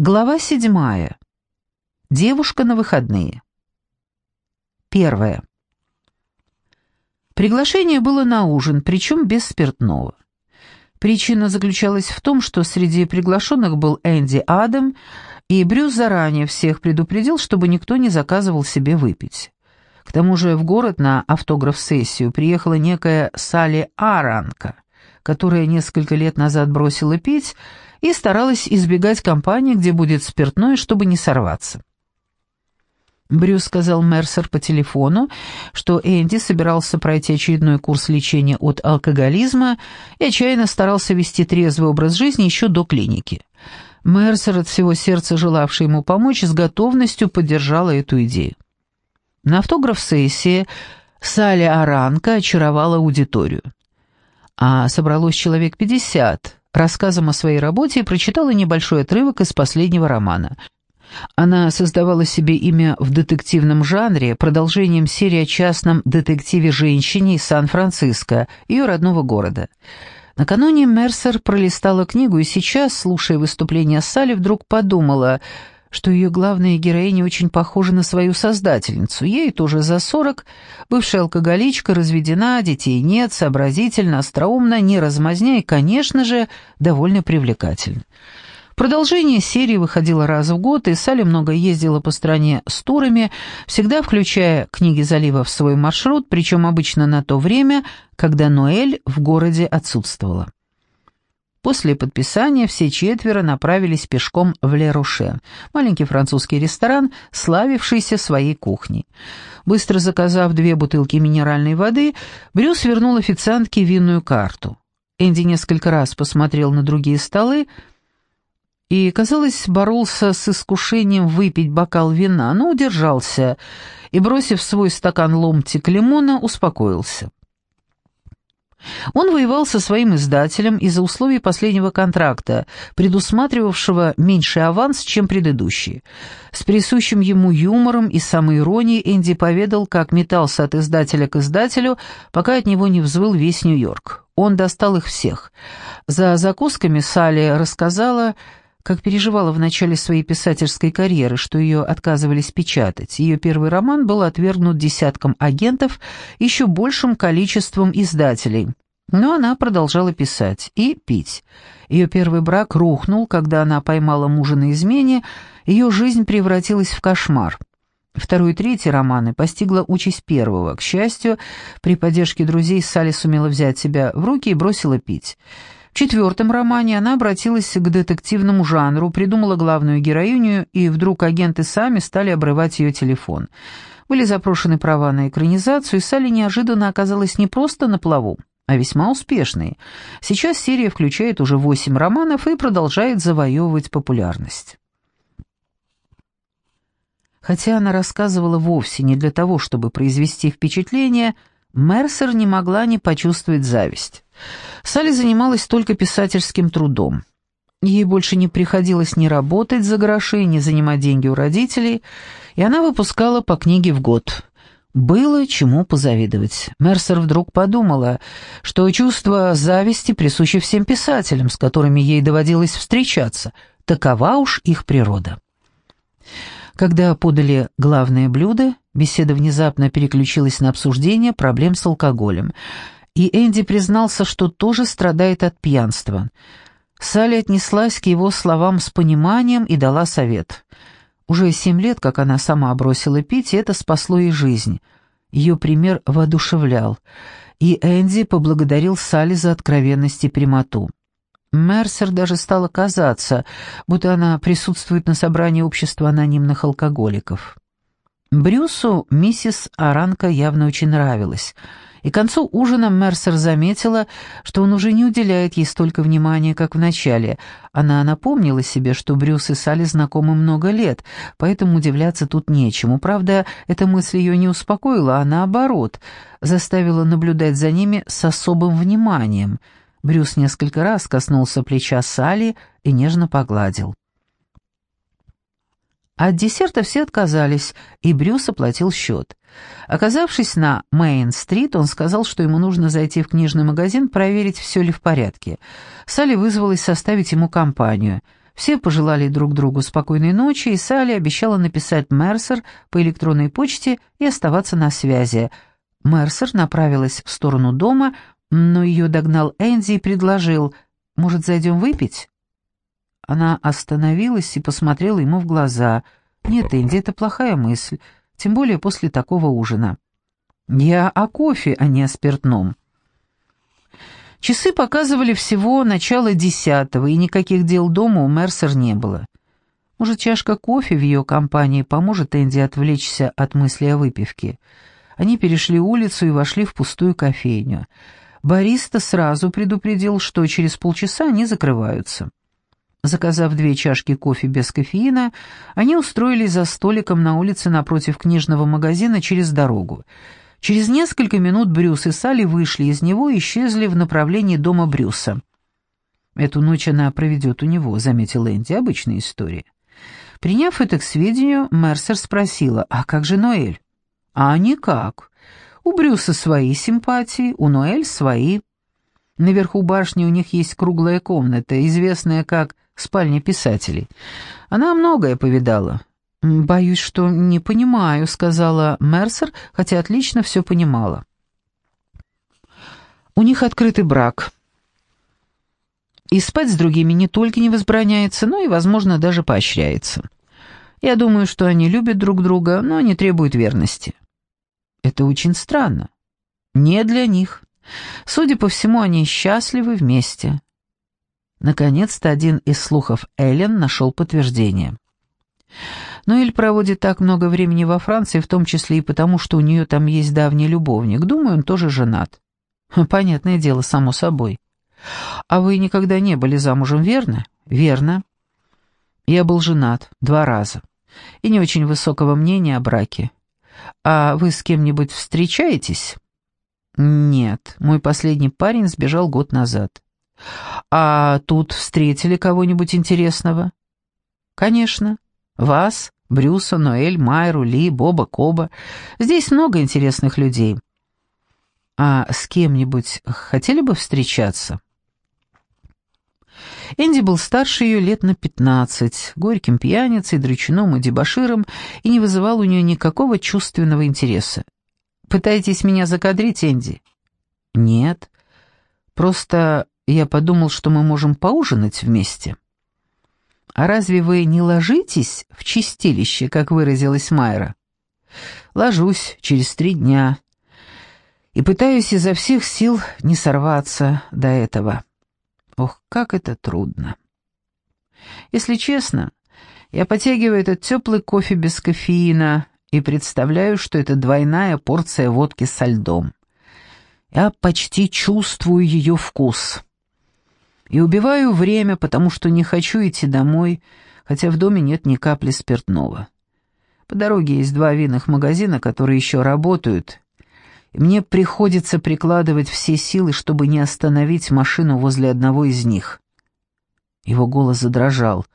Глава седьмая. Девушка на выходные. Первое. Приглашение было на ужин, причем без спиртного. Причина заключалась в том, что среди приглашенных был Энди Адам, и Брюс заранее всех предупредил, чтобы никто не заказывал себе выпить. К тому же в город на автограф-сессию приехала некая Салли Аранка, которая несколько лет назад бросила пить и старалась избегать компании, где будет спиртное, чтобы не сорваться. Брюс сказал Мерсер по телефону, что Энди собирался пройти очередной курс лечения от алкоголизма и отчаянно старался вести трезвый образ жизни еще до клиники. Мерсер, от всего сердца желавший ему помочь, с готовностью поддержала эту идею. На автограф-сессии Салли Аранка очаровала аудиторию. А собралось человек пятьдесят, рассказом о своей работе прочитала небольшой отрывок из последнего романа. Она создавала себе имя в детективном жанре, продолжением серии о частном детективе-женщине из Сан-Франциско, ее родного города. Накануне Мерсер пролистала книгу и сейчас, слушая выступление Салли, вдруг подумала, что ее главная героиня очень похожа на свою создательницу. Ей тоже за сорок, бывшая алкоголичка, разведена, детей нет, сообразительна, остроумна, не размазня и, конечно же, довольно привлекательна. Продолжение серии выходило раз в год, и Салли много ездила по стране с турами, всегда включая книги залива в свой маршрут, причем обычно на то время, когда Ноэль в городе отсутствовала. После подписания все четверо направились пешком в Ле-Роше, маленький французский ресторан, славившийся своей кухней. Быстро заказав две бутылки минеральной воды, Брюс вернул официантке винную карту. Энди несколько раз посмотрел на другие столы и, казалось, боролся с искушением выпить бокал вина, но удержался и, бросив свой стакан ломтик лимона, успокоился. Он воевал со своим издателем из-за условий последнего контракта, предусматривавшего меньший аванс, чем предыдущий. С присущим ему юмором и самоиронией Энди поведал, как метался от издателя к издателю, пока от него не взвыл весь Нью-Йорк. Он достал их всех. За закусками Салли рассказала, как переживала в начале своей писательской карьеры, что ее отказывались печатать. Ее первый роман был отвергнут десятком агентов, еще большим количеством издателей. Но она продолжала писать и пить. Ее первый брак рухнул, когда она поймала мужа на измене, ее жизнь превратилась в кошмар. Второй и третий романы постигла участь первого. К счастью, при поддержке друзей Салли сумела взять себя в руки и бросила пить. Четвертом романе она обратилась к детективному жанру, придумала главную героиню, и вдруг агенты сами стали обрывать ее телефон. Были запрошены права на экранизацию, и Салли неожиданно оказалась не просто на плаву, а весьма успешной. Сейчас серия включает уже восемь романов и продолжает завоевывать популярность. Хотя она рассказывала вовсе не для того, чтобы произвести впечатление, Мерсер не могла не почувствовать зависть. Салли занималась только писательским трудом. Ей больше не приходилось ни работать за гроши, ни занимать деньги у родителей, и она выпускала по книге в год. Было чему позавидовать. Мерсер вдруг подумала, что чувство зависти присуще всем писателям, с которыми ей доводилось встречаться. Такова уж их природа. Когда подали главное блюдо, беседа внезапно переключилась на обсуждение проблем с алкоголем — и Энди признался, что тоже страдает от пьянства. Салли отнеслась к его словам с пониманием и дала совет. Уже семь лет, как она сама бросила пить, это спасло ей жизнь. Ее пример воодушевлял, и Энди поблагодарил Салли за откровенность и прямоту. Мерсер даже стало казаться, будто она присутствует на собрании общества анонимных алкоголиков. Брюсу миссис Аранка явно очень нравилась — и к концу ужина Мерсер заметила, что он уже не уделяет ей столько внимания, как в начале. Она напомнила себе, что Брюс и Салли знакомы много лет, поэтому удивляться тут нечему. Правда, эта мысль ее не успокоила, а наоборот, заставила наблюдать за ними с особым вниманием. Брюс несколько раз коснулся плеча Салли и нежно погладил. От десерта все отказались, и Брюс оплатил счет. Оказавшись на Мейн-стрит, он сказал, что ему нужно зайти в книжный магазин, проверить, все ли в порядке. Салли вызвалась составить ему компанию. Все пожелали друг другу спокойной ночи, и Салли обещала написать Мерсер по электронной почте и оставаться на связи. Мерсер направилась в сторону дома, но ее догнал Энди и предложил, «Может, зайдем выпить?» Она остановилась и посмотрела ему в глаза. «Нет, Энди, это плохая мысль, тем более после такого ужина. Я о кофе, а не о спиртном». Часы показывали всего начало десятого, и никаких дел дома у Мерсер не было. Может, чашка кофе в ее компании поможет Энди отвлечься от мысли о выпивке. Они перешли улицу и вошли в пустую кофейню. Бариста сразу предупредил, что через полчаса они закрываются. Заказав две чашки кофе без кофеина, они устроились за столиком на улице напротив книжного магазина через дорогу. Через несколько минут Брюс и Салли вышли из него и исчезли в направлении дома Брюса. «Эту ночь она проведет у него», — заметил Энди, — «обычная история». Приняв это к сведению, Мерсер спросила, «А как же Ноэль?» «А никак. У Брюса свои симпатии, у Ноэль свои. Наверху башни у них есть круглая комната, известная как спальня писателей. Она многое повидала. «Боюсь, что не понимаю», — сказала Мерсер, хотя отлично все понимала. «У них открытый брак. И спать с другими не только не возбраняется, но и, возможно, даже поощряется. Я думаю, что они любят друг друга, но не требуют верности. Это очень странно. Не для них. Судя по всему, они счастливы вместе». Наконец-то один из слухов Эллен нашел подтверждение. Ноэль проводит так много времени во Франции, в том числе и потому, что у нее там есть давний любовник. Думаю, он тоже женат. Понятное дело, само собой. А вы никогда не были замужем, верно? Верно. Я был женат два раза. И не очень высокого мнения о браке. А вы с кем-нибудь встречаетесь? Нет, мой последний парень сбежал год назад. А тут встретили кого-нибудь интересного? Конечно. Вас, Брюса, Ноэль, Майру, Ли, Боба, Коба. Здесь много интересных людей. А с кем-нибудь хотели бы встречаться?» Энди был старше ее лет на пятнадцать, горьким пьяницей, дрючуном и дебоширом, и не вызывал у нее никакого чувственного интереса. «Пытаетесь меня закадрить, Энди?» «Нет. Просто я подумал, что мы можем поужинать вместе». «А разве вы не ложитесь в чистилище, как выразилась Майра?» «Ложусь через три дня и пытаюсь изо всех сил не сорваться до этого. Ох, как это трудно!» «Если честно, я потягиваю этот теплый кофе без кофеина и представляю, что это двойная порция водки со льдом. Я почти чувствую ее вкус» и убиваю время, потому что не хочу идти домой, хотя в доме нет ни капли спиртного. По дороге есть два винных магазина, которые еще работают, и мне приходится прикладывать все силы, чтобы не остановить машину возле одного из них. Его голос задрожал.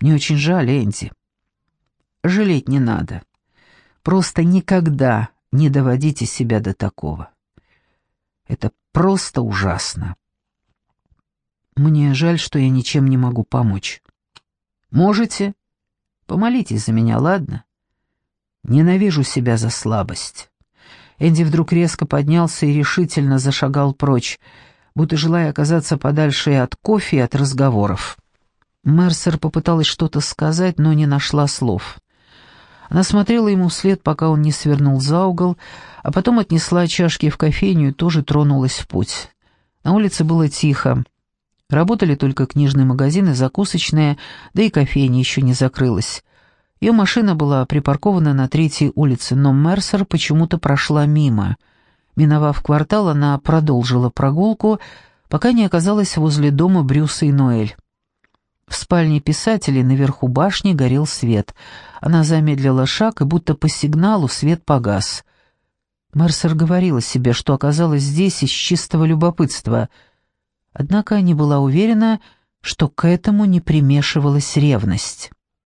«Мне очень жаль, Энди». «Жалеть не надо. Просто никогда не доводите себя до такого. Это просто ужасно». Мне жаль, что я ничем не могу помочь. Можете? Помолитесь за меня, ладно? Ненавижу себя за слабость. Энди вдруг резко поднялся и решительно зашагал прочь, будто желая оказаться подальше и от кофе, и от разговоров. Мерсер попыталась что-то сказать, но не нашла слов. Она смотрела ему вслед, пока он не свернул за угол, а потом отнесла чашки в кофейню и тоже тронулась в путь. На улице было тихо. Работали только книжные магазины, закусочные, да и кофейня еще не закрылась. Ее машина была припаркована на третьей улице, но Мерсер почему-то прошла мимо. Миновав квартал, она продолжила прогулку, пока не оказалась возле дома Брюса и Ноэль. В спальне писателей наверху башни горел свет. Она замедлила шаг, и будто по сигналу свет погас. Мерсер говорила себе, что оказалась здесь из чистого любопытства — Однако не была уверена, что к этому не примешивалась ревность.